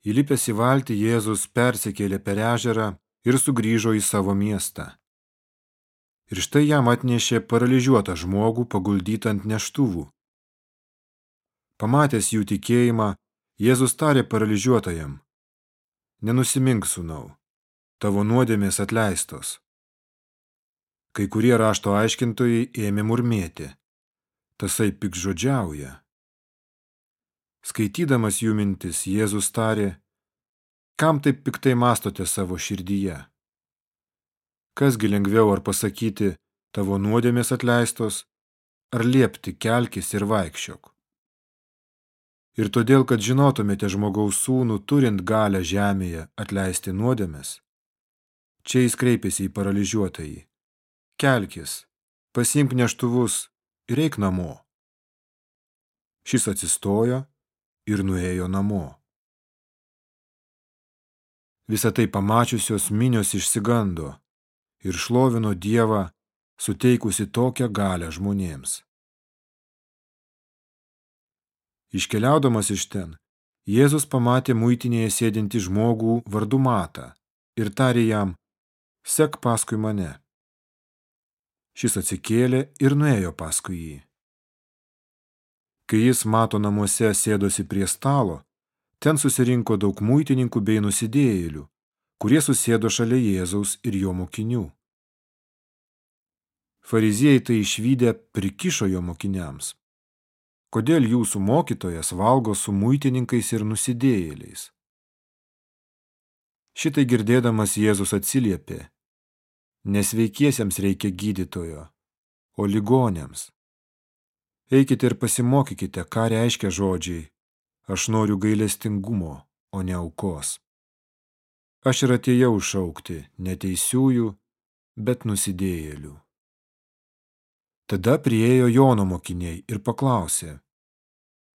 Įlipęs į valtį Jėzus persikėlė per ežerą ir sugrįžo į savo miestą. Ir štai jam atnešė paralyžiuotą žmogų paguldytą ant neštuvų. Pamatęs jų tikėjimą, Jėzus tarė paralyžiuotajam, nenusimink sūnau, tavo nuodėmės atleistos. Kai kurie rašto aiškintojai ėmė murmėti, tasai pikžodžiauja. Skaitydamas jų mintis, Jėzus tarė, kam taip piktai mastote savo širdyje? Kasgi lengviau ar pasakyti, tavo nuodėmės atleistos, ar liepti kelkis ir vaikščiok? Ir todėl, kad žinotumėte žmogaus sūnų, turint galę žemėje atleisti nuodėmės, čia jis kreipėsi į paralyžiuotąjį. Kelkis, pasimk neštuvus ir eik namo. Šis atsistojo ir nuėjo namo. Visą tai pamačiusios minios išsigando ir šlovino Dievą, suteikusi tokią galę žmonėms. Iškeliaudamas iš ten, Jėzus pamatė muitinėje sėdinti žmogų vardu Matą ir tarė jam, sek paskui mane. Šis atsikėlė ir nuėjo paskui jį. Kai jis mato namuose sėdosi prie stalo, ten susirinko daug muitininkų bei nusidėjėlių, kurie susėdo šalia Jėzaus ir jo mokinių. Fariziejai tai išvykę prikišo jo mokiniams. Kodėl jūsų mokytojas valgo su muitininkais ir nusidėjėliais? Šitai girdėdamas Jėzus atsiliepė, nesveikiesiems reikia gydytojo, o ligonėms. Eikite ir pasimokykite, ką reiškia žodžiai, aš noriu gailestingumo, o ne aukos. Aš ir atėjau šaukti neteisiųjų, bet nusidėjėlių. Tada priejo Jono mokiniai ir paklausė,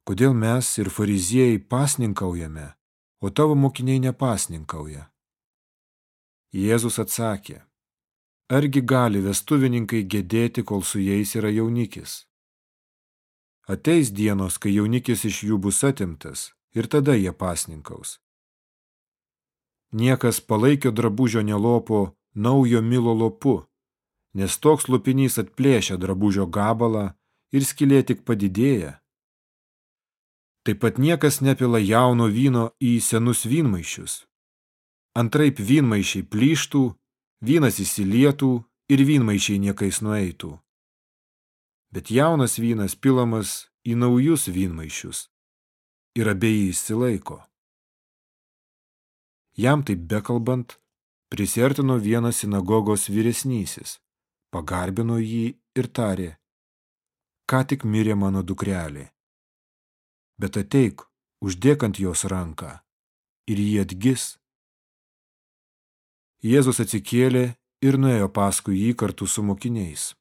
kodėl mes ir fariziejai pasninkaujame, o tavo mokiniai nepasninkauja. Jėzus atsakė, argi gali vestuvininkai gedėti, kol su jais yra jaunikis? Ateis dienos, kai jaunikis iš jų bus atimtas ir tada jie pasninkaus. Niekas palaikio drabužio nelopo naujo milo lopu, nes toks lupinys atplėšia drabužio gabalą ir skylė tik padidėja. Taip pat niekas nepila jauno vyno į senus vynmaišius. Antraip vynmaišiai plyštų, vynas įsilietų ir vynmaišiai niekais nueitų. Bet jaunas vynas pilamas į naujus vynmaišius ir abiejai įsilaiko. Jam taip bekalbant, prisertino vienas sinagogos vyresnysis pagarbino jį ir tarė, ką tik mirė mano dukrelė. Bet ateik, uždėk ant jos ranką ir jį atgis. Jėzus atsikėlė ir nuėjo paskui jį kartu su mokiniais.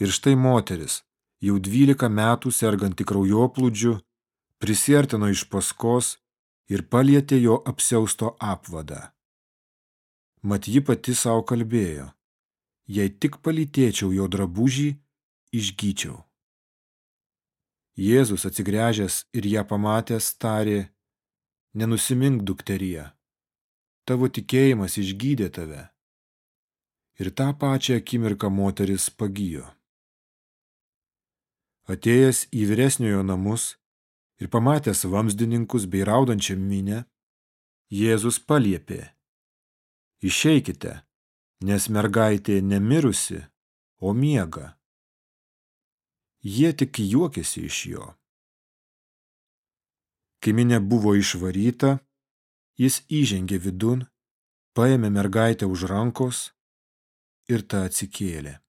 Ir štai moteris, jau dvylika metų serganti kraujoplūdžiu, prisiertino iš paskos ir palietė jo apsiausto apvadą. Mat ji pati savo kalbėjo, jei tik palytėčiau jo drabužį, išgyčiau. Jėzus atsigręžęs ir ją pamatęs tarė, nenusimink dukteryje, tavo tikėjimas išgydė tave. Ir tą pačią akimirką moteris pagijo. Atėjęs į vyresniojo namus ir pamatęs vamsdininkus bei raudančią minę, Jėzus paliepė – Išeikite, nes mergaitė nemirusi, o miega. Jie tik juokėsi iš jo. Kai minė buvo išvaryta, jis įžengė vidun, paėmė mergaitę už rankos ir ta atsikėlė.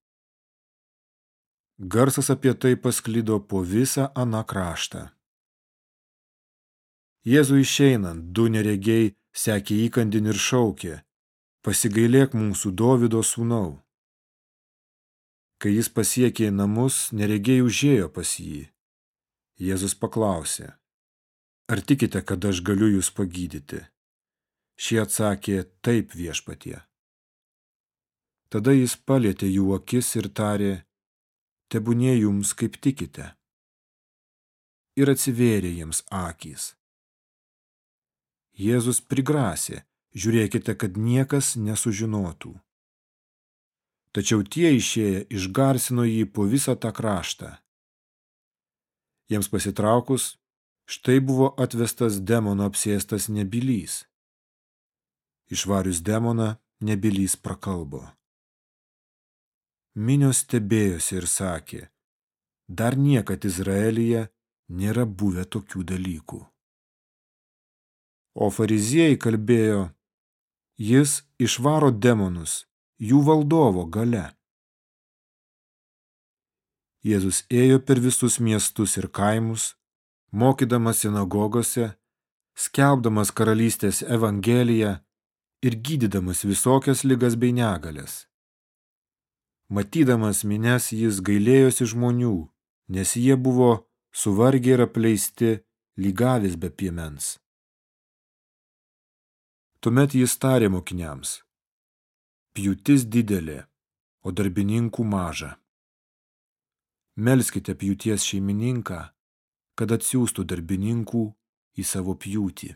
Garsas apie tai pasklido po visą aną kraštą. Jėzų išeinant, du neregiai sekė įkandin ir šaukė – pasigailėk mūsų Dovido sūnau. Kai jis pasiekė namus, neregiai užėjo pas jį. Jėzus paklausė, ar tikite, kad aš galiu jūs pagydyti? Šie atsakė, taip viešpatie. Tada jis palėtė jų akis ir tarė, tebūnė jums kaip tikite. Ir atsivėrė jiems akys. Jėzus prigrasė, žiūrėkite, kad niekas nesužinotų. Tačiau tie išėję išgarsino jį po visą tą kraštą. Jiems pasitraukus, štai buvo atvestas demono apsėstas nebylys. Išvarius demoną, nebylys prakalbo. Minios stebėjosi ir sakė, dar niekad Izraelyje nėra buvę tokių dalykų. O fariziejai kalbėjo, jis išvaro demonus jų valdovo gale. Jėzus ėjo per visus miestus ir kaimus, mokydamas sinagogose, skelbdamas karalystės evangeliją ir gydydamas visokias ligas bei negalės. Matydamas mines jis gailėjosi žmonių, nes jie buvo suvargę ir apleisti lygavis be piemens. Tuomet jis tarė mokiniams, pjūtis didelė, o darbininkų maža. Melskite pjūties šeimininką, kad atsiųstų darbininkų į savo pjūtį.